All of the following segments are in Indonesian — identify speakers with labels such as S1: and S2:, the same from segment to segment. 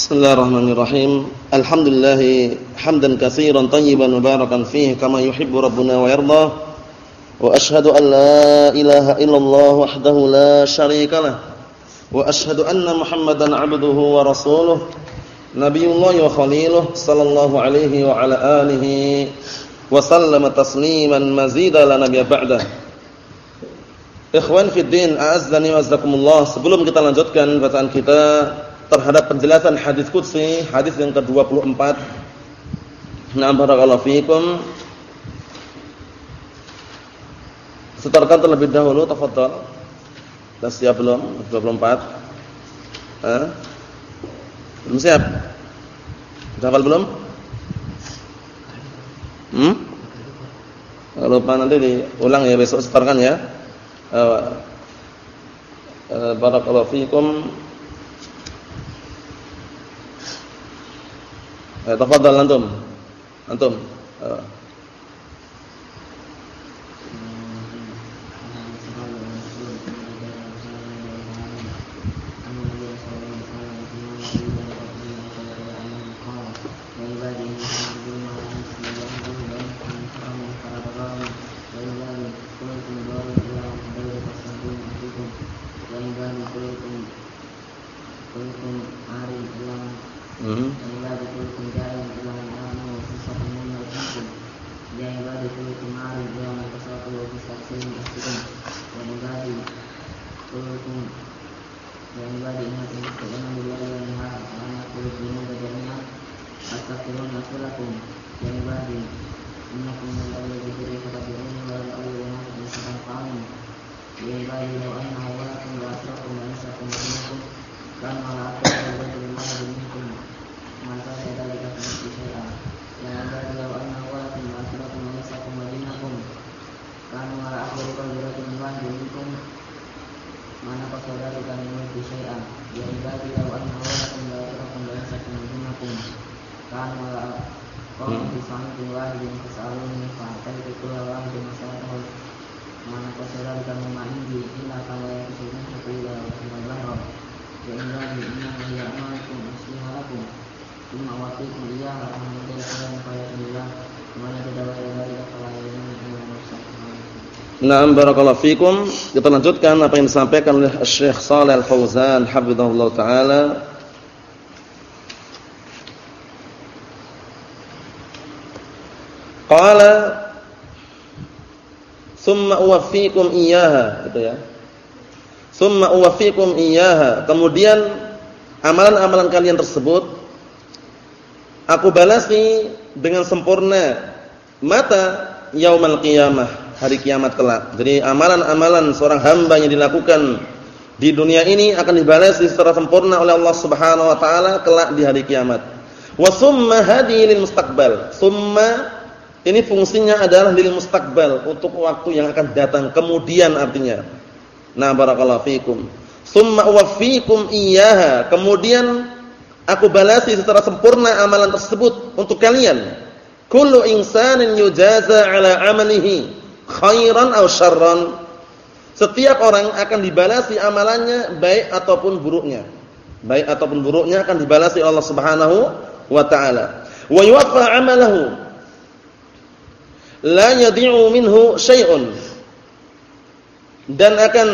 S1: Bismillahirrahmanirrahim. Alhamdulillah hamdan katsiran tayyiban mubarakan fihi kama yuhibbu rabbuna wa yarda. Wa ashhadu an la ilaha illallah wahdahu la syarika lah. Wa ashhadu anna Muhammadan 'abduhu wa rasuluh. Nabiyullah wa khaliluh sallallahu alaihi wa ala alihi wa sallama tasliman mazida la nabiyya ba'da. Ikhwan fi din, a'azzani wa azzakumullah. Sebelum kita lanjutkan bacaan kita terhadap penjelasan hadis qudsi, hadis yang ke-24. Nah, barakallahu fikum. Setorkan terlebih dahulu, tafadhal. Sudah siap belum? 24. Hah? Belum siap? Sudah hafal belum? Hmm? Kalau lupa nanti diulang ya besok setorkan ya. Uh, uh, barakallahu fikum. Eh, tafadhal antum. Antum. Uh. Naam barakallahu fikum. Kita lanjutkan apa yang disampaikan oleh Syekh Shalih Al-Fauzan hafizahullah taala. Qala Summa uwaffikum iyyaha gitu ya. Summa uwaffikum iyyaha. Kemudian amalan-amalan kalian tersebut aku balasi dengan sempurna mata yaumal qiyamah hari kiamat kelak. Jadi amalan-amalan seorang hamba yang dilakukan di dunia ini akan dibalas secara sempurna oleh Allah Subhanahu wa taala kelak di hari kiamat. Wa summa hadi mustaqbal. Summa ini fungsinya adalah lil mustaqbal untuk waktu yang akan datang kemudian artinya. Nah, barakallahu fikum. Summa uwaffikum iyyaha. Kemudian aku balasi secara sempurna amalan tersebut untuk kalian. Kullu insanin yujaza ala amalihi khairan aw syarran. Setiap orang akan dibalasi amalannya baik ataupun buruknya. Baik ataupun buruknya akan dibalasi Allah Subhanahu wa taala. Wa yuwaffa 'amalahu. La yadhi'u minhu syai'un. Dan akan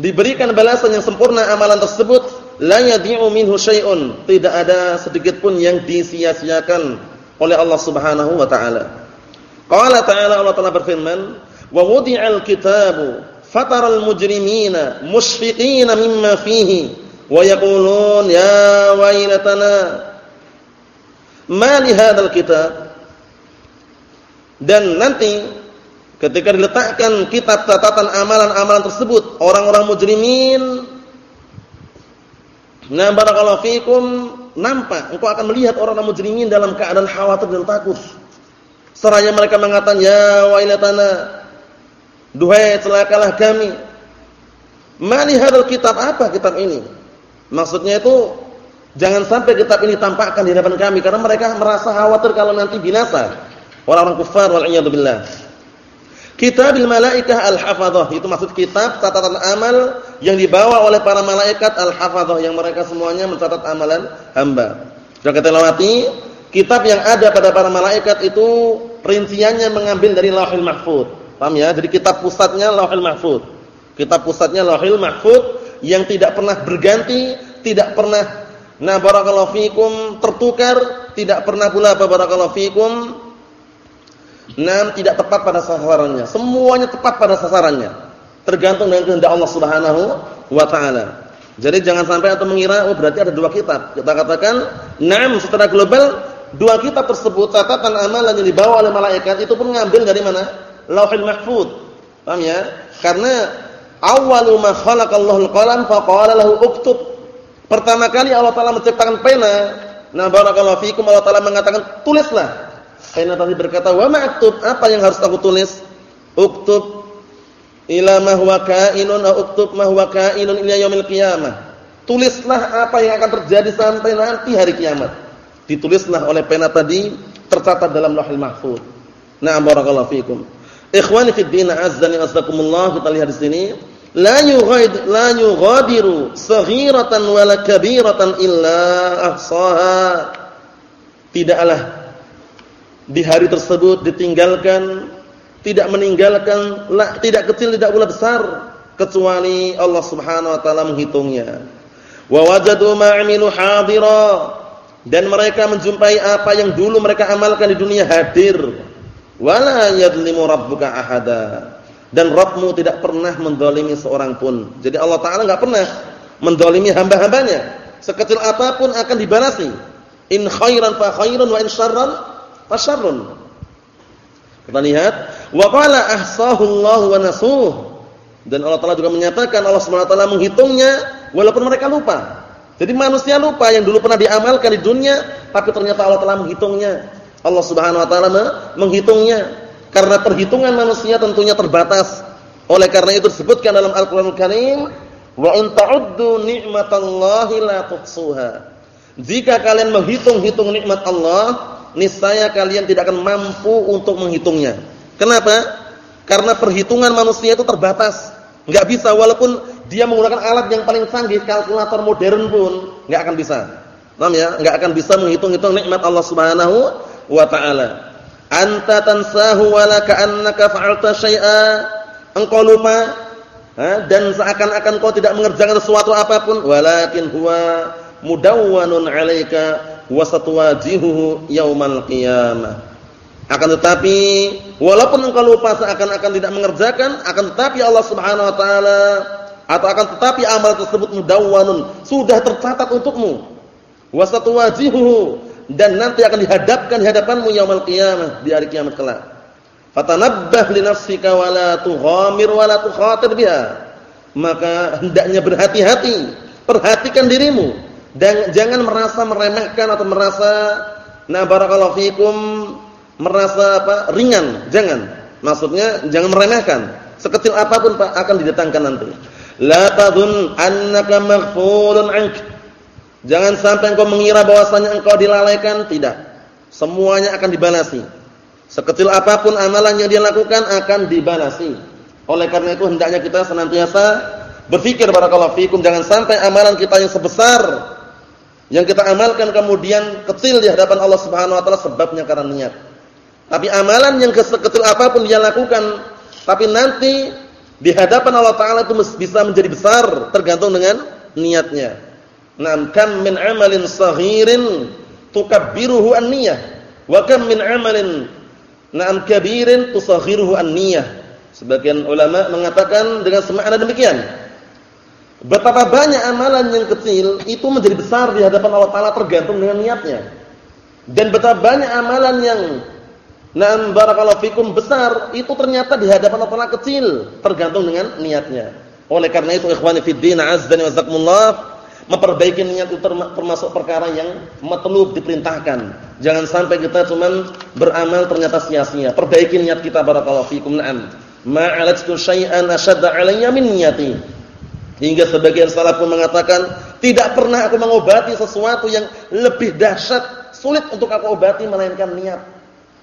S1: diberikan balasan yang sempurna amalan tersebut, la yadhi'u minhu syai'un. Tidak ada sedikit pun yang disia-siakan oleh Allah Subhanahu wa taala. Qala ta'ala Allah Ta'ala berfirman, "Wa wudi'al kitabu fataral mujrimina mushfiqina mimma fihi wa yaqulun ya wailatana ma li hadzal kitab?" Dan nanti ketika diletakkan kitab catatan amalan-amalan tersebut, orang-orang mujrimin Nah barakallahu fikum nampak engkau akan melihat orang-orang mujrimin dalam keadaan khawatir dan takut Seraya mereka mengatakan, "Ya wailatana, duhai celakalah kami." Mali hadal kitab apa kitab ini? Maksudnya itu jangan sampai kitab ini tampakkan di hadapan kami karena mereka merasa khawatir kalau nanti binasa. Orang-orang kufar wal iyad billah. Kitabil malaikah al-hafadhah itu maksud kitab catatan amal yang dibawa oleh para malaikat al-hafadhah yang mereka semuanya mencatat amalan hamba. Sudah kita lewati kitab yang ada pada para malaikat itu rinciannya mengambil dari Lauhul Mahfuz. Paham ya? Jadi kitab pusatnya Lauhul Mahfuz. Kitab pusatnya Lauhul Mahfuz yang tidak pernah berganti, tidak pernah nah barakallahu fikum tertukar, tidak pernah pula barakallahu fikum Nah, tidak tepat pada sasarannya. Semuanya tepat pada sasarannya. Tergantung dengan kehendak Allah Subhanahu wa taala. Jadi jangan sampai atau mengira oh berarti ada dua kitab. Kita katakan, "Naam, secara global dua kitab tersebut catatan amalan yang dibawa oleh malaikat itu pun ngambil dari mana? Lauhul Mahfuz." Paham ya? Karena awwalu ma khalaqallahu al-qalam faqala lahu uktub. Pertama kali Allah Taala menciptakan pena, nah barakallahu fikum Allah Taala mengatakan tulislah Aina tadi berkata, "Wa ma'tub?" Apa yang harus aku tulis? Uktub ila ma huwa kainun au uktub ma huwa kainun ila yaumil qiyamah. Tulislah apa yang akan terjadi sampai nanti hari kiamat. Ditulislah oleh pena tadi tercatat dalam Lauhul Mahfuz. Na'am barakallahu fikum. Ikhwani fid din azzani kita lihat di sini la yughaid la yughadiru saghiratan wala kabiratan illa ahsaha. Tidaklah di hari tersebut ditinggalkan tidak meninggalkan la, tidak kecil tidak pula besar kecuali Allah Subhanahu wa taala menghitungnya. Wa wajadu ma'amilu hadira dan mereka menjumpai apa yang dulu mereka amalkan di dunia hadir. Wala yadlimu rabbuka ahada. Dan Rabbmu tidak pernah mendolimi seorang pun. Jadi Allah Ta'ala nggak pernah mendolimi hamba-hambanya. Sekecil apa pun akan dibalasi. In khairan fa khairun wa in syarran fasyarrun. Kita lihat, wa qala ahsahu Allah wa nasuh. Dan Allah Taala juga menyatakan Allah taala menghitungnya walaupun mereka lupa. Jadi manusia lupa yang dulu pernah diamalkan di dunia, tapi ternyata Allah Taala menghitungnya. Allah Subhanahu wa taala menghitungnya. Karena perhitungan manusia tentunya terbatas. Oleh karena itu disebutkan dalam Al-Qur'anul Karim, wa in ta'uddu ni'matallahi. Jika kalian menghitung-hitung nikmat Allah, niscaya kalian tidak akan mampu untuk menghitungnya. Kenapa? Karena perhitungan manusia itu terbatas. Enggak bisa walaupun dia menggunakan alat yang paling canggih, kalkulator modern pun enggak akan bisa. Paham ya? Enggak akan bisa menghitung-hitung nikmat Allah Subhanahu wa taala. Anta tansahu wa la ka'annaka fa'alta syai'a. Engkau lupa dan seakan-akan kau tidak mengerjakan sesuatu apa pun, walakin huwa mudawwanun 'alaika wasatwajihuhu yaumal qiyamah. Akan tetapi walaupun engkau lupa seakan-akan tidak mengerjakan, akan tetapi Allah Subhanahu wa taala atau akan tetapi amal tersebut mudawwanun, sudah tercatat untukmu. Wasatwajihuhu dan nanti akan dihadapkan di hadapanmu yaumul qiyamah di hari kiamat kelak. Fatanabbah li nafsika wa tughamir biha. Maka hendaknya berhati-hati, perhatikan dirimu dan jangan merasa meremehkan atau merasa na barakallahu fikum merasa apa? ringan, jangan. Maksudnya jangan meremehkan. Sekecil apa pun Pak akan didatangkan nanti. La tadun annaka maghfurun ank. Jangan sampai engkau mengira bahwasanya engkau dilalaikan, tidak. Semuanya akan dibalasi. Sekecil apa pun amalan yang dia lakukan akan dibalasi. Oleh karena itu hendaknya kita senantiasa berpikir barakallahu fikum jangan sampai amalan kita yang sebesar yang kita amalkan kemudian kecil di hadapan Allah Subhanahu wa taala sebabnya karena niat. Tapi amalan yang kecil apa pun dia lakukan, tapi nanti di hadapan Allah taala itu bisa menjadi besar tergantung dengan niatnya. Nam kam min amalin saghirin tukabbiruhu an-niyah wa kam min amalin na'am kabirin tusaghiruhu an-niyah. Sebagian ulama mengatakan dengan semakna demikian. Betapa banyak amalan yang kecil itu menjadi besar di hadapan Allah Taala tergantung dengan niatnya. Dan betapa banyak amalan yang nam barakallahu fikum besar itu ternyata di hadapan Taala kecil tergantung dengan niatnya. Oleh karena itu ikhwani fid din azza wa jazakumullah memperbaiki niat itu termasuk perkara yang matlub diperintahkan. Jangan sampai kita cuman beramal ternyata sia-sia. Perbaiki niat kita barakallahu fikum na'am. Ma'alatu syai'an ashadda 'alayya min niyati. Hingga sebagian salaf pun mengatakan, tidak pernah aku mengobati sesuatu yang lebih dahsyat, sulit untuk aku obati melainkan niat.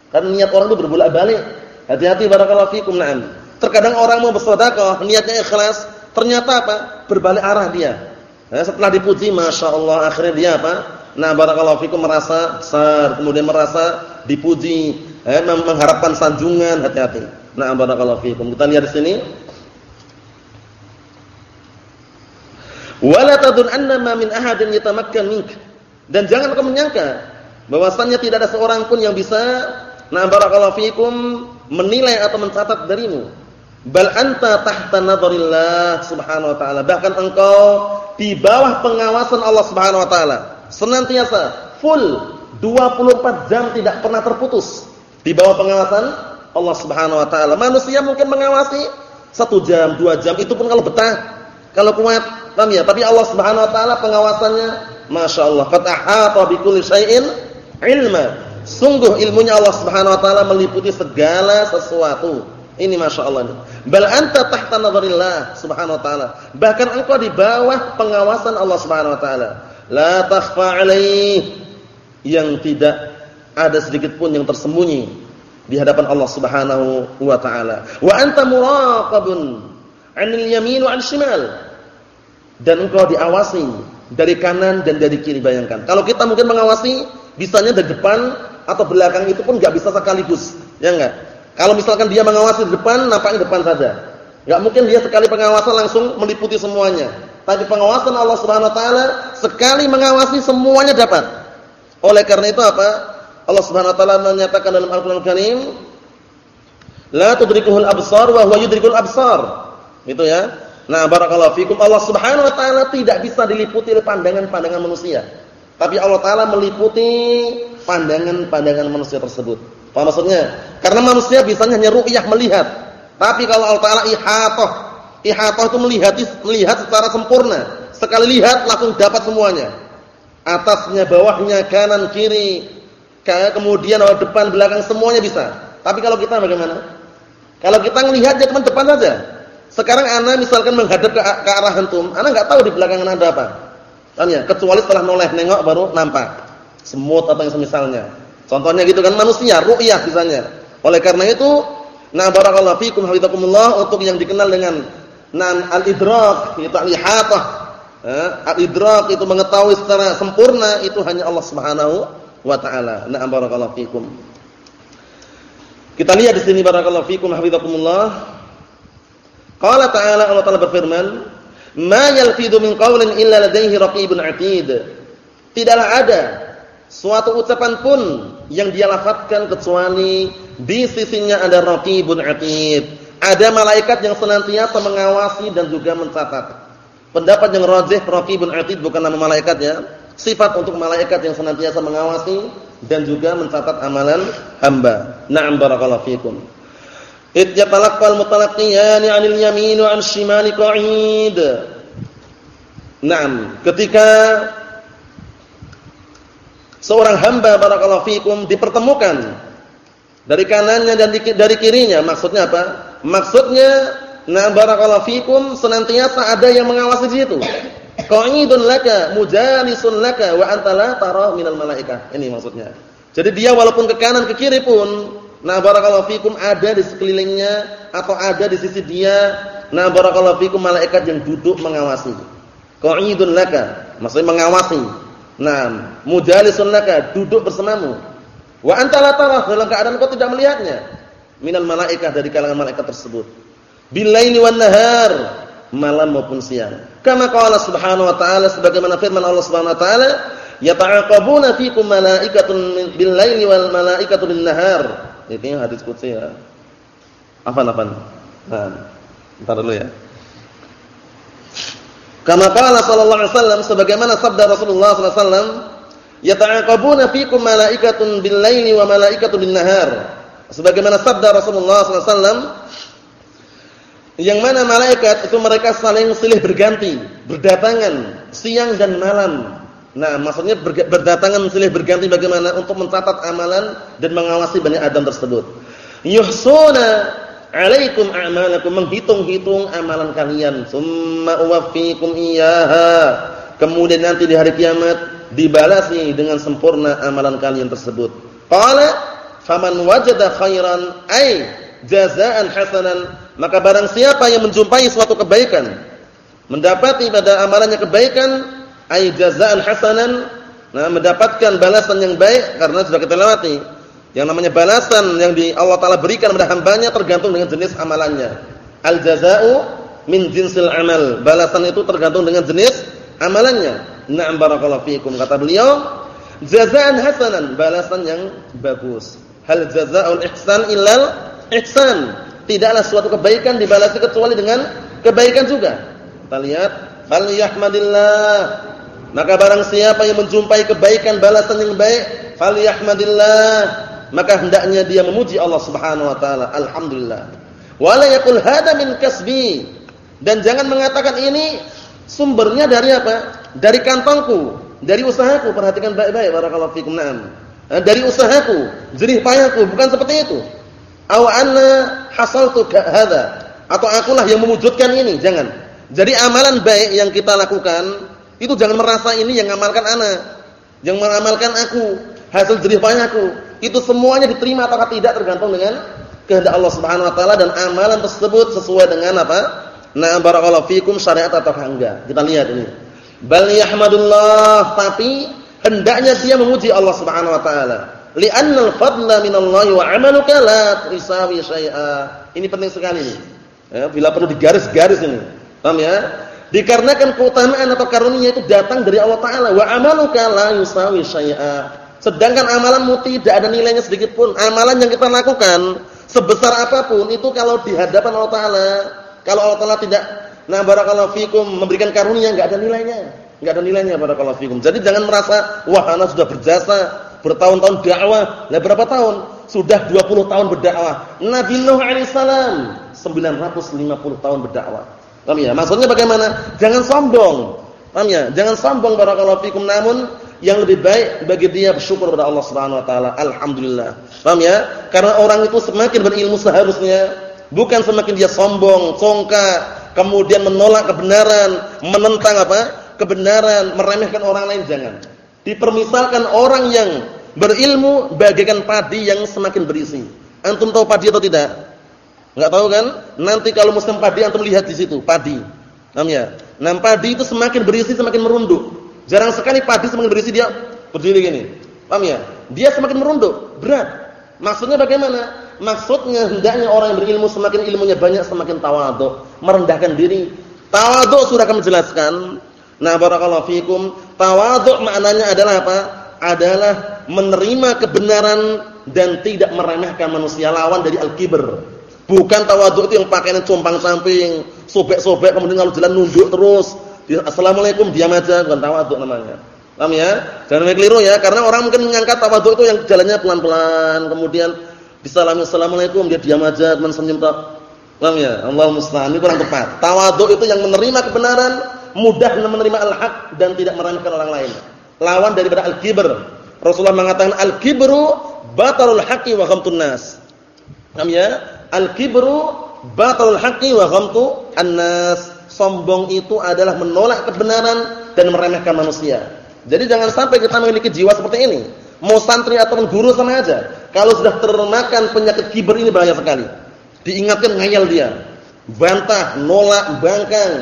S1: Karena niat orang itu berbolak-balik. Hati-hati barakallahu fikum na'am. Terkadang orang mau bersedekah, niatnya ikhlas, ternyata apa? Berbalik arah dia. Nah, setelah dipuji, masya Allah, akhirnya dia apa? Nah, barakallahu fikum merasa besar, kemudian merasa dipuji, eh, mengharapkan sanjungan, hati-hati. Nah, barakallahu fikum. Kita lihat di sini. Wala tadun anna ma min ahadin yatamakkan mink. Dan jangan kau menyangka bahwasannya tidak ada seorang pun yang bisa nah barakallahu fikum menilai atau mencatat darimu Bal anta tahta nadharillah subhanahu wa ta'ala. Bahkan engkau di bawah pengawasan Allah subhanahu wa ta'ala. Senantiasa full 24 jam tidak pernah terputus. Di bawah pengawasan Allah subhanahu wa ta'ala. Manusia mungkin mengawasi satu jam, dua jam. Itu pun kalau betah. Kalau kuat. Paham ya? Tapi Allah subhanahu wa ta'ala pengawasannya. Masya Allah. Qad ahata syai'in ilma. Sungguh ilmunya Allah subhanahu wa ta'ala meliputi segala sesuatu. Ini masya Allah. Bal anta tahta nadharillah subhanahu wa taala. Bahkan engkau di bawah pengawasan Allah subhanahu wa taala. La takhfa alaih yang tidak ada sedikit pun yang tersembunyi di hadapan Allah subhanahu wa taala. Wa anta muraqabun 'anil yamin wa 'an shimal. Dan engkau diawasi dari kanan dan dari kiri bayangkan. Kalau kita mungkin mengawasi bisanya dari depan atau belakang itu pun enggak bisa sekaligus, ya enggak? Kalau misalkan dia mengawasi depan, nampaknya depan saja. Enggak mungkin dia sekali pengawasan langsung meliputi semuanya. Tapi pengawasan Allah Subhanahu wa taala sekali mengawasi semuanya dapat. Oleh karena itu apa? Allah Subhanahu wa taala menyatakan dalam Al-Qur'an Al Karim, "La tudrikuhul absar wa huwa yudrikul absar." Gitu ya. Nah, barakallahu fikum. Allah Subhanahu wa taala tidak bisa diliputi oleh pandangan-pandangan manusia. Tapi Allah taala meliputi pandangan-pandangan manusia tersebut. Apa maksudnya? Karena manusia bisanya hanya ru'yah melihat. Tapi kalau Allah Taala ihatah, ihatah itu melihat melihat secara sempurna. Sekali lihat langsung dapat semuanya. Atasnya, bawahnya, kanan, kiri, kemudian depan, belakang semuanya bisa. Tapi kalau kita bagaimana? Kalau kita melihat ya cuma depan saja. Sekarang ana misalkan menghadap ke, ke arah antum, ana enggak tahu di belakang ada apa. Kan ya, kecuali setelah noleh nengok baru nampak. Semut atau yang semisalnya. Contohnya gitu kan manusia, ru'yah misalnya. Oleh karena itu, na barakallahu fikum hafizakumullah untuk yang dikenal dengan nan al-idrak, itu al-ihatah. Eh, al-idrak itu mengetahui secara sempurna itu hanya Allah Subhanahu wa taala. Na barakallahu fikum. Kita lihat di sini barakallahu fikum hafizakumullah. Qala ta'ala Allah Ta'ala berfirman, "Ma yalfidu min qawlin illa ladayhi raqibun 'atid." Tidaklah ada suatu ucapan pun yang dia lafadzkan kecuali di sisinya ada raqibun atid. Ada malaikat yang senantiasa mengawasi dan juga mencatat. Pendapat yang rajih raqibun atid bukan nama malaikat ya. Sifat untuk malaikat yang senantiasa mengawasi dan juga mencatat amalan hamba. Na'am barakallahu fikum. Id yatalaqqal mutalaqqiyani 'anil yamin wa 'an shimali qa'id. Naam, ketika seorang hamba barakallahu fikum dipertemukan dari kanannya dan dari kirinya. Maksudnya apa? Maksudnya na barakallahu fikum senantiasa ada yang mengawasi di situ. Qa'idun laka mujalisun laka wa anta la tara minal malaikah. Ini maksudnya. Jadi dia walaupun ke kanan ke kiri pun na barakallahu fikum ada di sekelilingnya atau ada di sisi dia na barakallahu fikum malaikat yang duduk mengawasi. Qa'idun laka, maksudnya mengawasi. Nah, mujalisun laka, duduk bersamamu. Wa anta la tarah, dalam keadaan kau tidak melihatnya. Minal malaikah dari kalangan malaikat tersebut. Bilaili wan nahar, malam maupun siang. Kama qala subhanahu wa ta'ala sebagaimana firman Allah Subhanahu wa ta'ala, yata'aqabuna fikum malaikatun bilaili wal malaikatu bin nahar. Ini hadis qudsi ya. Afan-afan. Nah, entar dulu ya. Kama qala sallallahu alaihi wasallam sebagaimana sabda Rasulullah sallallahu alaihi wasallam, "Yata'aqabuna fikum malaikatun bil-laili wa malaikatun bin-nahar." Sebagaimana sabda Rasulullah sallallahu alaihi wasallam, yang mana malaikat itu mereka saling silih berganti, berdatangan siang dan malam. Nah, maksudnya berdatangan silih berganti bagaimana untuk mencatat amalan dan mengawasi Bani Adam tersebut. Yuhsuna alaikum a'malakum menghitung-hitung amalan kalian summa uwaffikum iyyaha kemudian nanti di hari kiamat dibalasi dengan sempurna amalan kalian tersebut qala faman wajada khairan ay jazaan hasanan Maka barang siapa yang menjumpai suatu kebaikan, mendapati pada amalannya kebaikan, ay jazaan hasanan, nah mendapatkan balasan yang baik karena sudah kita lewati. Yang namanya balasan yang di Allah taala berikan kepada hambanya tergantung dengan jenis amalannya. Al jazaa'u min jinsil amal. Balasan itu tergantung dengan jenis amalannya. Na'am barakallahu fiikum kata beliau, jazaan hasanan, balasan yang bagus. Hal jazaa'ul ihsan illal ihsan. Tidaklah suatu kebaikan dibalasi kecuali dengan kebaikan juga. Kita lihat, fal yahmadillah. Maka barang siapa yang menjumpai kebaikan balasan yang baik, fal yahmadillah. Maka hendaknya dia memuji Allah Subhanahu wa taala. Alhamdulillah. Wala yaqul hada min kasbi. Dan jangan mengatakan ini Sumbernya dari apa? Dari kantongku, dari usahaku. Perhatikan baik-baik barakallahu fikum. Naam. Dari usahaku, jerih payahku, bukan seperti itu. Aw anna hasaltu hadza. Atau akulah yang mewujudkan ini, jangan. Jadi amalan baik yang kita lakukan itu jangan merasa ini yang mengamalkan ana, yang mengamalkan aku, hasil jerih payahku. Itu semuanya diterima atau tidak tergantung dengan kehendak Allah Subhanahu wa taala dan amalan tersebut sesuai dengan apa? Nah, barakallahu fikum syariat atau enggak? Kita lihat ini. Bal yahmadullah, tapi hendaknya dia memuji Allah Subhanahu wa taala. Li'anna al-fadla minallahi wa 'amaluka la tusawi syai'a. Ini penting sekali ini. Ya, bila perlu digaris-garis ini. Paham ya? Dikarenakan keutamaan atau karunia itu datang dari Allah taala, wa 'amaluka la yusawi syai'a. Sedangkan amalanmu tidak ada nilainya sedikit pun. Amalan yang kita lakukan sebesar apa pun itu kalau di hadapan Allah taala kalau Allah Taala tidak nah barakallahu fikum memberikan karunia enggak ada nilainya. Enggak ada nilainya barakallahu fikum. Jadi jangan merasa wah ana sudah berjasa bertahun-tahun dakwah. Lah berapa tahun? Sudah 20 tahun berdakwah. Nabi Nuh alaihissalam 950 tahun berdakwah. Paham ya? Maksudnya bagaimana? Jangan sombong. Paham ya? Jangan sombong barakallahu fikum namun yang lebih baik bagi dia bersyukur kepada Allah Subhanahu wa taala. Alhamdulillah. Paham ya? Karena orang itu semakin berilmu seharusnya Bukan semakin dia sombong, congkak, kemudian menolak kebenaran, menentang apa? kebenaran, meremehkan orang lain jangan. Dipermisalkan orang yang berilmu bagaikan padi yang semakin berisi. Antum tahu padi atau tidak? Enggak tahu kan? Nanti kalau musim padi antum lihat di situ, padi. Paham ya? Nah, padi itu semakin berisi semakin merunduk. Jarang sekali padi semakin berisi dia berdiri gini. Paham ya? Dia semakin merunduk, berat. Maksudnya bagaimana? Maksudnya hendaknya orang yang berilmu semakin ilmunya banyak semakin tawadhu, merendahkan diri. Tawadhu sudah kami jelaskan. Nah, barakallahu fikum. Tawadhu maknanya adalah apa? Adalah menerima kebenaran dan tidak meremehkan manusia lawan dari al-kibr. Bukan tawadhu itu yang pakaian compang-camping, sobek-sobek kemudian kalau jalan nunduk terus. Assalamualaikum diam aja, bukan tawadhu namanya. Paham ya? Jangan keliru ya, karena orang mungkin mengangkat tawadhu itu yang jalannya pelan-pelan, kemudian Disalami assalamualaikum dia diam aja teman senyum tak. Paham ya? Allah musta'an ini kurang tepat. Tawadhu itu yang menerima kebenaran, mudah menerima al-haq dan tidak meremehkan orang lain. Lawan daripada al-kibr. Rasulullah mengatakan al-kibru batalul haqqi wa ghamtun nas. Paham ya? Al-kibru batalul haqqi wa ghamtu an-nas. Sombong itu adalah menolak kebenaran dan meremehkan manusia. Jadi jangan sampai kita memiliki jiwa seperti ini. Mau santri ataupun guru sama aja. Kalau sudah termakan penyakit kiber ini bahaya sekali. Diingatkan ngayal dia. Bantah, nolak, bangkang.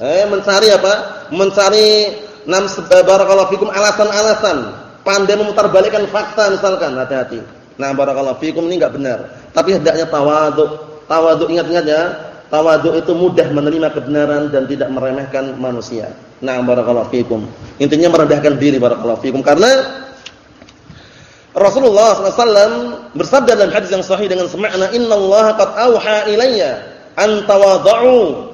S1: Eh, mencari apa? Mencari nam barakallahu fikum alasan-alasan. Pandai memutarbalikkan fakta misalkan. Hati-hati. Nah, barakallahu fikum ini enggak benar. Tapi hendaknya tawadhu. Tawadhu ingat-ingat ya. Tawadhu itu mudah menerima kebenaran dan tidak meremehkan manusia. Nah, barakallahu fikum. Intinya merendahkan diri barakallahu fikum karena Rasulullah SAW bersabda dalam hadis yang sahih dengan semakna Inna qad awha ilayya an tawadhu.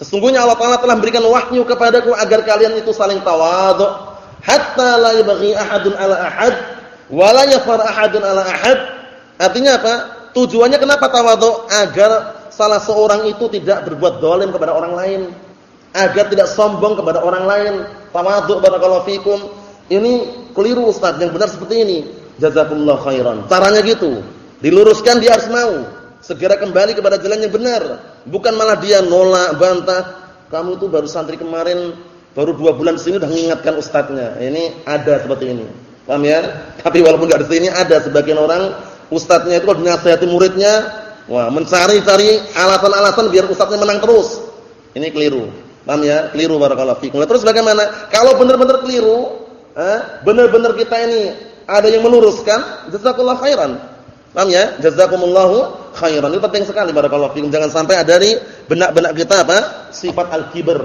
S1: Sesungguhnya Allah Taala telah memberikan wahyu kepadaku agar kalian itu saling tawadhu hatta la yabghi ahadun ala ahad wa la yafar ahadun ala ahad. Artinya apa? Tujuannya kenapa tawadhu? Agar salah seorang itu tidak berbuat dolim kepada orang lain, agar tidak sombong kepada orang lain. Tawadhu barakallahu fikum. Ini keliru Ustaz, yang benar seperti ini jazakumullah khairan. Caranya gitu. Diluruskan dia harus mau. Segera kembali kepada jalan yang benar. Bukan malah dia nolak, bantah. Kamu itu baru santri kemarin, baru dua bulan sini udah mengingatkan ustadznya. Ini ada seperti ini. Paham ya? Tapi walaupun enggak di sini ada sebagian orang ustadznya itu kalau dinasihati muridnya Wah, mencari-cari alasan-alasan biar ustaznya menang terus. Ini keliru. Paham ya? Keliru barakallahu fikum. Nah, terus bagaimana? Kalau benar-benar keliru, eh, benar-benar kita ini ada yang meluruskan, jazakallahu khairan. Paham ya? Jazakumullahu khairan. Itu penting sekali barakallahu fikum. Jangan sampai ada di benak-benak kita apa? Sifat al-kibr,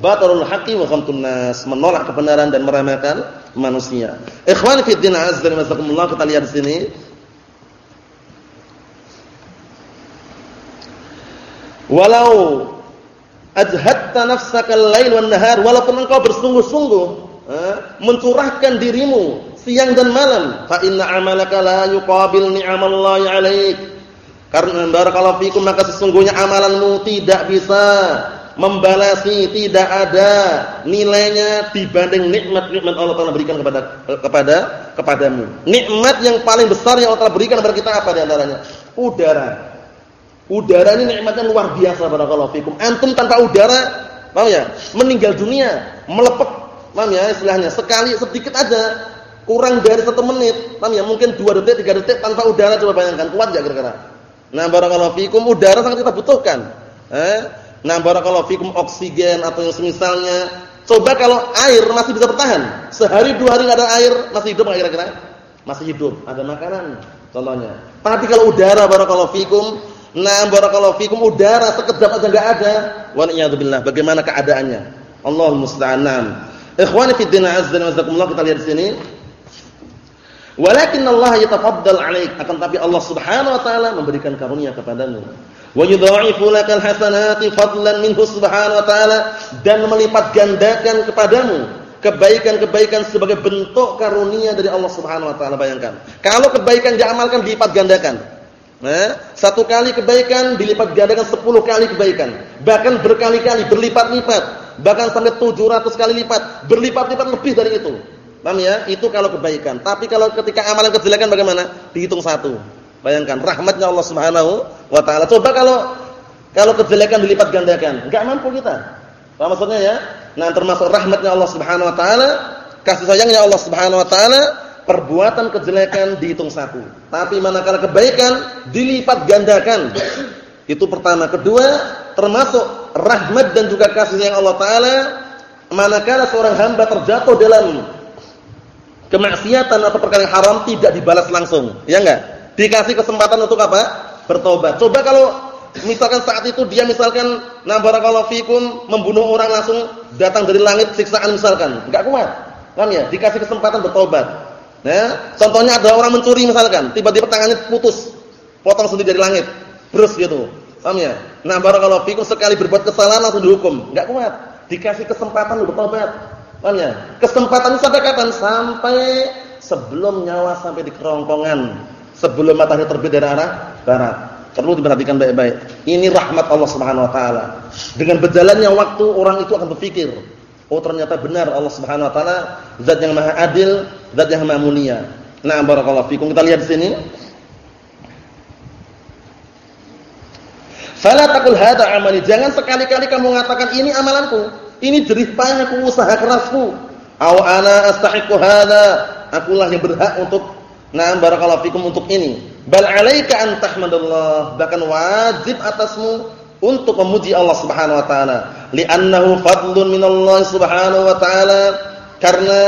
S1: batarul haqqi wa ghamtun nas, menolak kebenaran dan meremehkan manusia. Ikhwani fi din azza wa jalla, kita lihat di sini. Walau ajhatta nafsaka al-lail wan nahar walaupun engkau bersungguh-sungguh eh, mencurahkan dirimu siang dan malam fa inna amalaka la yuqabil ni'amallahi 'alaik karena barakallahu fikum maka sesungguhnya amalanmu tidak bisa membalasi tidak ada nilainya dibanding nikmat-nikmat Allah Taala berikan kepada kepada kepadamu. Nikmat yang paling besar yang Allah Taala berikan kepada kita apa di antaranya? Udara. Udara ini nikmatnya luar biasa barakallahu fikum. Antum tanpa udara, paham ya? Meninggal dunia, melepek. Paham ya istilahnya? Sekali sedikit aja kurang dari satu menit, paham ya? Mungkin dua detik, tiga detik tanpa udara coba bayangkan, kuat enggak kira-kira? Nah, barakallahu fikum udara sangat kita butuhkan. Eh? Nah, barakallahu fikum oksigen atau yang semisalnya. Coba kalau air masih bisa bertahan. Sehari dua hari enggak ada air, masih hidup enggak kira-kira? Masih hidup, ada makanan contohnya. Tapi kalau udara barakallahu fikum Nah, barakallahu fikum udara sekedap aja enggak ada. Wa na'udzubillah. Bagaimana keadaannya? Allahul musta'an. Ikhwani fi din azza wa jalla kita lihat di sini. Walakin Allah yatafaddal 'alaik, akan tapi Allah Subhanahu wa taala memberikan karunia kepadamu. Wa yudha'ifu lakal hasanati fadlan minhu subhanahu wa ta'ala dan melipat gandakan kepadamu kebaikan-kebaikan sebagai bentuk karunia dari Allah Subhanahu wa taala bayangkan. Kalau kebaikan diamalkan dilipat gandakan. Nah, satu kali kebaikan dilipat gandakan sepuluh kali kebaikan. Bahkan berkali-kali, berlipat-lipat. Bahkan sampai tujuh ratus kali lipat. Berlipat-lipat lebih dari itu. Paham ya? Itu kalau kebaikan. Tapi kalau ketika amalan kejelekan bagaimana? Dihitung satu. Bayangkan rahmatnya Allah Subhanahu wa taala. Coba kalau kalau kejelekan dilipat gandakan, enggak mampu kita. Apa maksudnya ya? Nah, termasuk rahmatnya Allah Subhanahu wa taala, kasih sayangnya Allah Subhanahu wa taala perbuatan kejelekan dihitung satu. Tapi manakala kebaikan dilipat gandakan. Itu pertama. Kedua, termasuk rahmat dan juga kasih sayang Allah Taala manakala seorang hamba terjatuh dalam kemaksiatan atau perkara yang haram tidak dibalas langsung. Ya enggak? Dikasih kesempatan untuk apa? Bertobat. Coba kalau misalkan saat itu dia misalkan na barakallahu fikum membunuh orang langsung datang dari langit siksaan misalkan, enggak kuat. Paham ya? Dikasih kesempatan bertobat. Nah, contohnya ada orang mencuri misalkan, tiba-tiba tangannya putus, potong sendiri dari langit, brus gitu. Paham ya? Nah, barakallahu fikum sekali berbuat kesalahan langsung dihukum, enggak kuat. Dikasih kesempatan untuk bertobat. Paham ya? Kesempatan sampai kapan? Sampai sebelum nyawa sampai di kerongkongan, sebelum matahari terbit dari arah barat. Perlu diperhatikan baik-baik. Ini rahmat Allah Subhanahu wa taala. Dengan berjalannya waktu orang itu akan berpikir, Oh ternyata benar Allah Subhanahu wa taala zat yang maha adil, zat yang maha mulia. Nah, barakallahu fikum. Kita lihat di sini. Fala taqul hadza amali. Jangan sekali-kali kamu mengatakan ini amalanku, ini jerih payahku, usaha kerasku. Aw ana astahiqu hadza. Akulah yang berhak untuk Nah, barakallahu fikum untuk ini. Bal 'alaika an tahmadallah. Bahkan wajib atasmu untuk memuji Allah Subhanahu wa taala. Li'annahu fadlun minallah Subhanahu wa taala. Karena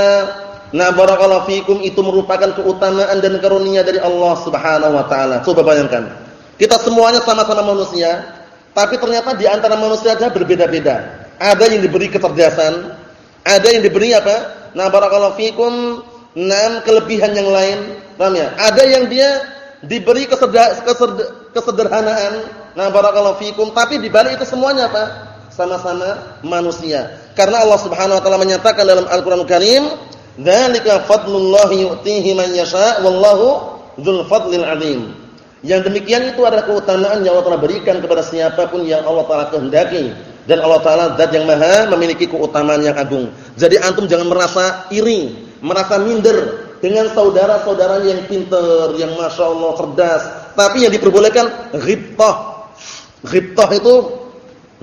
S1: na barakallahu fikum itu merupakan keutamaan dan karunia dari Allah Subhanahu wa taala. Coba bayangkan. Kita semuanya sama-sama manusia tapi ternyata di antara manusia saja berbeda-beda. Ada yang diberi kecerdasan ada yang diberi apa? Na barakallahu fikum enam kelebihan yang lain. Paham ya? Ada yang dia diberi kesederhanaan Nah, barakallahu fikum, tapi di balik itu semuanya apa? Sama-sama manusia. Karena Allah Subhanahu wa taala menyatakan dalam Al-Qur'an Karim, "Dzalika fadlullahi yu'tihi man yasha' wallahu dzul fadlil 'adzim." Yang demikian itu adalah keutamaan yang Allah Taala berikan kepada siapa pun yang Allah Taala kehendaki dan Allah Taala zat yang maha memiliki keutamaan yang agung. Jadi antum jangan merasa iri, merasa minder dengan saudara-saudara yang pintar, yang masya Allah cerdas, tapi yang diperbolehkan ghibtah, Ghibtah itu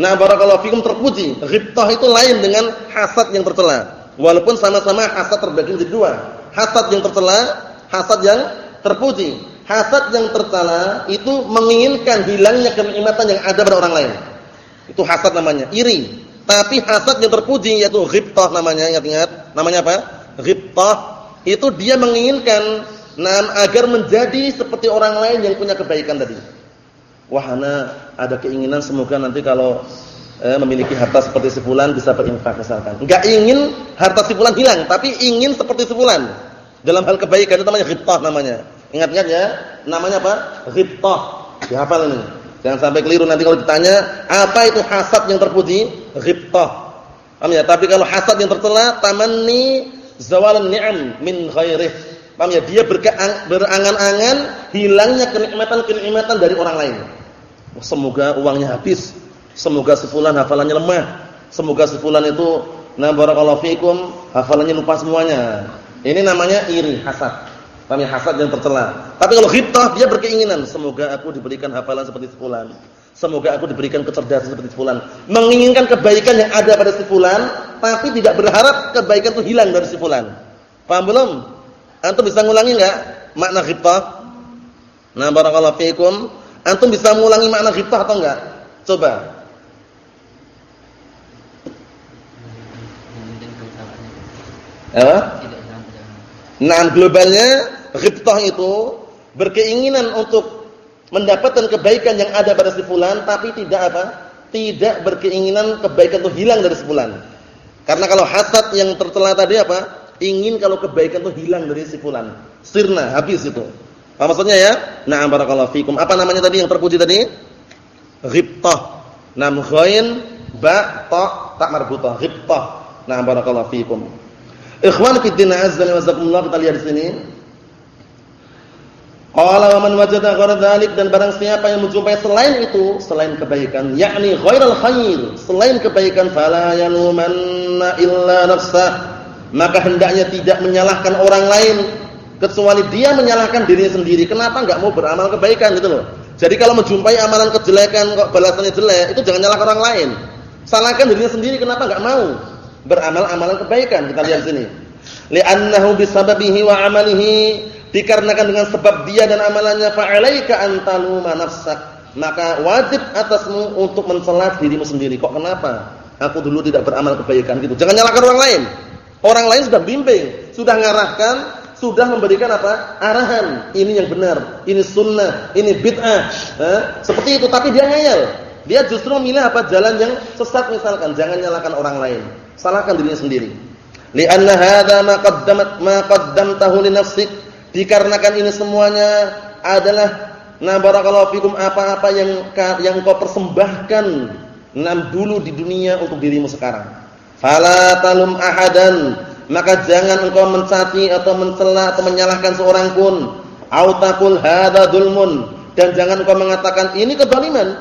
S1: nah barakallahu fikum terpuji. Ghibtah itu lain dengan hasad yang tercela. Walaupun sama-sama hasad terbagi menjadi dua. Hasad yang tercela, hasad yang terpuji. Hasad yang tercela itu menginginkan hilangnya kenikmatan yang ada pada orang lain. Itu hasad namanya, iri. Tapi hasad yang terpuji yaitu ghibtah namanya, ingat-ingat. Namanya apa? Ghibtah. Itu dia menginginkan nah, agar menjadi seperti orang lain yang punya kebaikan tadi. Wahana ada keinginan semoga nanti kalau eh, memiliki harta seperti sebulan bisa berinfak misalkan. Enggak ingin harta sebulan hilang, tapi ingin seperti sebulan. Dalam hal kebaikan itu namanya ghibtah namanya. Ingat-ingat ya, namanya apa? Ghibtah. Dihafal ini. Jangan sampai keliru nanti kalau ditanya, apa itu hasad yang terpuji? Ghibtah. Paham ya? Tapi kalau hasad yang tercela, tamanni zawalan ni'am min ghairih. Paham ya? Dia berangan-angan hilangnya kenikmatan-kenikmatan dari orang lain. Semoga uangnya habis. Semoga sebulan hafalannya lemah. Semoga sebulan itu nah barakallahu fikum hafalannya lupa semuanya. Ini namanya iri, hasad. Paham ya? Hasad yang tercela. Tapi kalau ghibtah dia berkeinginan, semoga aku diberikan hafalan seperti sebulan. Semoga aku diberikan kecerdasan seperti sebulan. Menginginkan kebaikan yang ada pada sebulan, tapi tidak berharap kebaikan itu hilang dari sebulan. Paham belum? Antum bisa ngulangi enggak makna ghibtah? Nah, barakallahu fikum. Antum bisa mengulangi makna ghibtah atau enggak? Coba. Apa? Nah, globalnya Ghibtah itu berkeinginan untuk mendapatkan kebaikan yang ada pada si fulan tapi tidak apa? Tidak berkeinginan kebaikan itu hilang dari si fulan. Karena kalau hasad yang tercela tadi apa? Ingin kalau kebaikan itu hilang dari si fulan. Sirna, habis itu. Apa maksudnya ya? Na'am barakallahu fikum. Apa namanya tadi yang terpuji tadi? Ghibtah. Nam ghain ba ta tak marbutah. Ghibtah. Na'am barakallahu fikum. Ikhwan fi din azza wa jalla kita lihat di sini. Qala wa man wajada ghayra dzalik dan barang siapa yang menjumpai selain itu, selain kebaikan, yakni ghairal khair, selain kebaikan fala yalumanna illa nafsah. Maka hendaknya tidak menyalahkan orang lain kecuali dia menyalahkan dirinya sendiri. Kenapa enggak mau beramal kebaikan gitu loh. Jadi kalau menjumpai amalan kejelekan kok balasannya jelek, itu jangan nyalahkan orang lain. Salahkan dirinya sendiri kenapa enggak mau beramal amalan kebaikan. Kita lihat sini. Li'annahu bisababihi wa amalihi dikarenakan dengan sebab dia dan amalannya fa'alaika antaluma nafsak maka wajib atasmu untuk mencela dirimu sendiri kok kenapa aku dulu tidak beramal kebaikan gitu jangan nyalahkan orang lain orang lain sudah bimbing sudah ngarahkan sudah memberikan apa? Arahan. Ini yang benar ini sunnah ini bid'ah. Eh? seperti itu tapi dia ngeyel. Dia justru memilih apa? Jalan yang sesat misalkan. Jangan nyalahkan orang lain. Salahkan dirinya sendiri. Li'anna hadza ma qaddamat ma qaddamtahu li nafsik. Dikarenakan ini semuanya adalah na barakallahu fikum apa-apa yang yang kau persembahkan nam dulu di dunia untuk dirimu sekarang. Fala talum ahadan, maka jangan engkau mencaci atau mencela atau menyalahkan seorang pun. Autakul hadza dzulmun dan jangan engkau mengatakan ini kezaliman.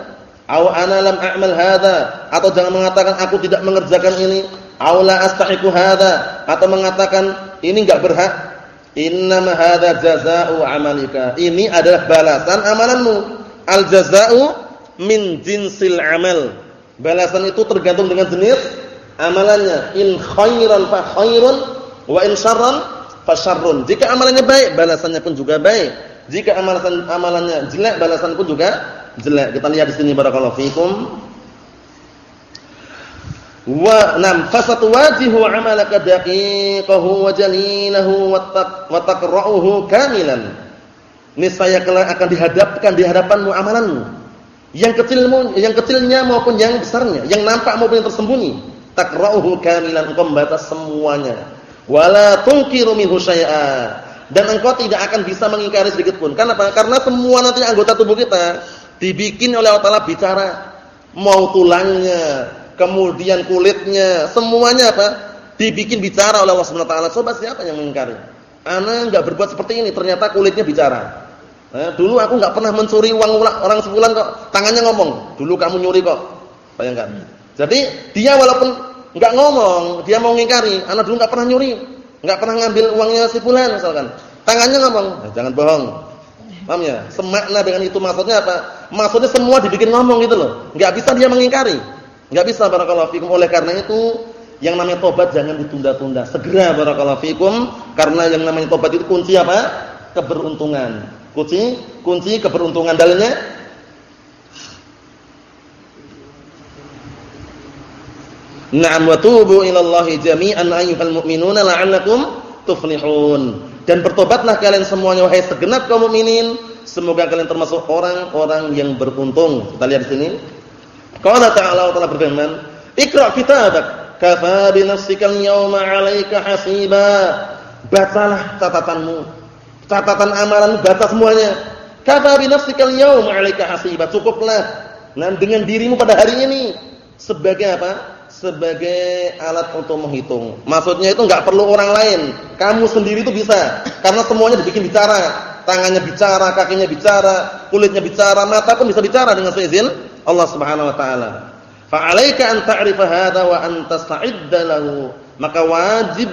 S1: Au ana lam a'mal hadza atau jangan mengatakan aku tidak mengerjakan ini. Au la astahiqu hadza atau mengatakan ini enggak berhak Innama hadza jazaa'u 'amalika. Ini adalah balasan amalanmu. Al jazaa'u min jinsil 'amal. Balasan itu tergantung dengan jenis amalannya. In khairan fa khairun wa in syarran fa syarrun. Jika amalannya baik, balasannya pun juga baik. Jika amalan amalannya jelek, balasan pun juga jelek. Kita lihat di sini barakallahu fikum wa nam fasatu wajihu amalaka daqiqahu wa jalilahu wa taqra'uhu kamilan niscaya kelak akan dihadapkan di hadapanmu amalanmu yang kecilmu yang kecilnya maupun yang besarnya yang nampak maupun yang tersembunyi taqra'uhu kamilan engkau membaca semuanya wala tunkiru minhu syai'a dan engkau tidak akan bisa mengingkari sedikit pun kenapa karena semua nanti anggota tubuh kita dibikin oleh Allah Taala bicara mau tulangnya kemudian kulitnya, semuanya apa? Dibikin bicara oleh Allah Subhanahu wa taala. Coba siapa yang mengingkari? Ana enggak berbuat seperti ini, ternyata kulitnya bicara. Nah, dulu aku enggak pernah mencuri uang orang sebulan kok. Tangannya ngomong, "Dulu kamu nyuri kok." Bayangkan. Jadi dia walaupun enggak ngomong, dia mau ngingkari, "Ana dulu enggak pernah nyuri, enggak pernah ngambil uangnya sebulan misalkan." Tangannya ngomong, nah, "Jangan bohong." Paham ya? Semakna dengan itu maksudnya apa? Maksudnya semua dibikin ngomong gitu loh. Enggak bisa dia mengingkari. Enggak bisa barakallahu fikum. Oleh karena itu yang namanya tobat jangan ditunda-tunda. Segera barakallahu fikum karena yang namanya tobat itu kunci apa? Keberuntungan. Kunci kunci keberuntungan dalilnya Na'am wa tubu ilallahi jami'an ayyuhal mu'minuna la'allakum tuflihun. Dan bertobatlah kalian semuanya wahai segenap kaum mukminin, semoga kalian termasuk orang-orang yang beruntung. Kita lihat di sini. Qala ta'ala Allah berfirman, "Iqra' kitabak, kafa bi nafsika al-yawma 'alaika hasiba." Bacalah catatanmu catatan amalan baca semuanya. Kafa bi nafsika al-yawma 'alaika hasiba. Cukuplah nah dengan dirimu pada hari ini sebagai apa? Sebagai alat untuk menghitung. Maksudnya itu enggak perlu orang lain. Kamu sendiri itu bisa. Karena semuanya dibikin bicara. Tangannya bicara, kakinya bicara, kulitnya bicara, mata pun bisa bicara dengan seizin Allah Subhanahu wa taala. Fa 'alaika an ta'rifa hadha wa an tasta'idda lahu. Maka wajib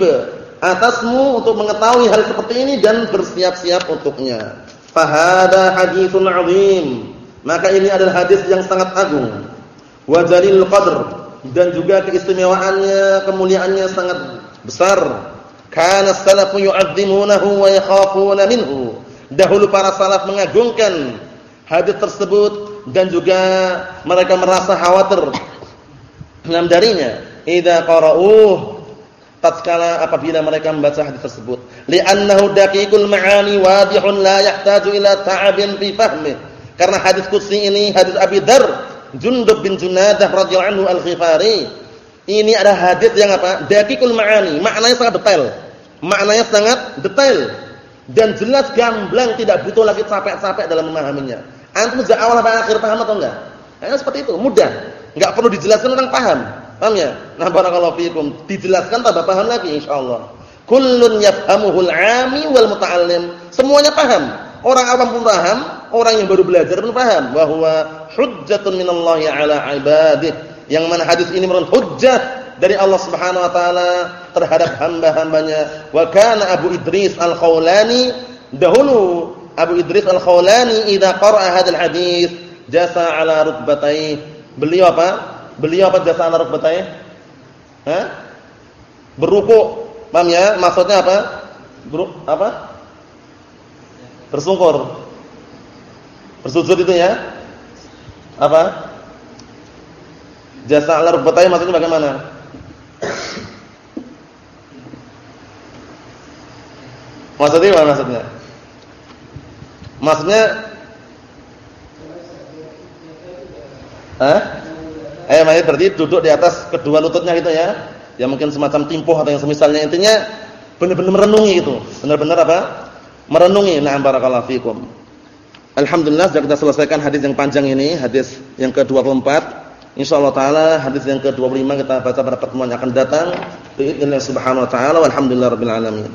S1: atasmu untuk mengetahui hal seperti ini dan bersiap-siap untuknya. Fahada haditsun azim. Maka ini adalah hadis yang sangat agung. Wa jalil qadr dan juga keistimewaannya, kemuliaannya sangat besar. Kana salafu yu'azzimunahu wa yakhafuna minhu. Dahulu para salaf mengagungkan hadis tersebut dan juga mereka merasa khawatir darinya. Idza qara'uh tatkala apabila mereka membaca hadis tersebut li'annahu daqiqul ma'ani wadihun la yahtaju ila ta'abin fi fahmi karena hadis qudsi ini hadis Abi Dzar Jundub bin Junadah radhiyallahu anhu al-Ghifari. Ini ada hadis yang apa? Daqiqul ma'ani. Maknanya sangat detail. Maknanya sangat detail. Dan jelas gamblang tidak butuh lagi capek-capek dalam memahaminya. Antum sejak awal sampai akhir paham atau enggak? Kayaknya seperti itu. Mudah. Enggak perlu dijelaskan orang paham. Paham ya? Nah, barakallahu fikum. Dijelaskan tambah paham lagi insyaallah. Kullun yafhamuhul 'ami wal muta'allim. Semuanya paham. Orang awam pun paham, orang yang baru belajar pun paham bahwa hujjatun minallahi 'ala 'ibadih. Yang mana hadis ini merupakan hujjah dari Allah Subhanahu wa taala terhadap hamba-hambanya. Wa kana Abu Idris Al-Khawlani dahulu Abu Idris Al-Khawlani idza qara'a hadzal hadis jasa 'ala rukbatayhi. Beliau apa? Beliau apa jasa ala rukbatayhi? Hah? Berruku. Paham ya? Maksudnya apa? Beru apa? Bersungkur. Bersujud itu ya? Apa? Jasa ala rukbatayhi maksudnya bagaimana? Maksudnya apa maksudnya? Maksudnya Hah? Eh, makanya berarti duduk di atas kedua lututnya gitu ya. Ya mungkin semacam timpuh atau yang semisalnya intinya benar-benar merenungi itu. Benar-benar apa? Merenungi. Na'am barakallahu fikum. Alhamdulillah sudah kita selesaikan hadis yang panjang ini, hadis yang ke-24. Insyaallah taala hadis yang ke-25 kita baca pada pertemuan yang akan datang. Bismillahirrahmanirrahim. Subhanahu wa taala walhamdulillahirabbil alamin.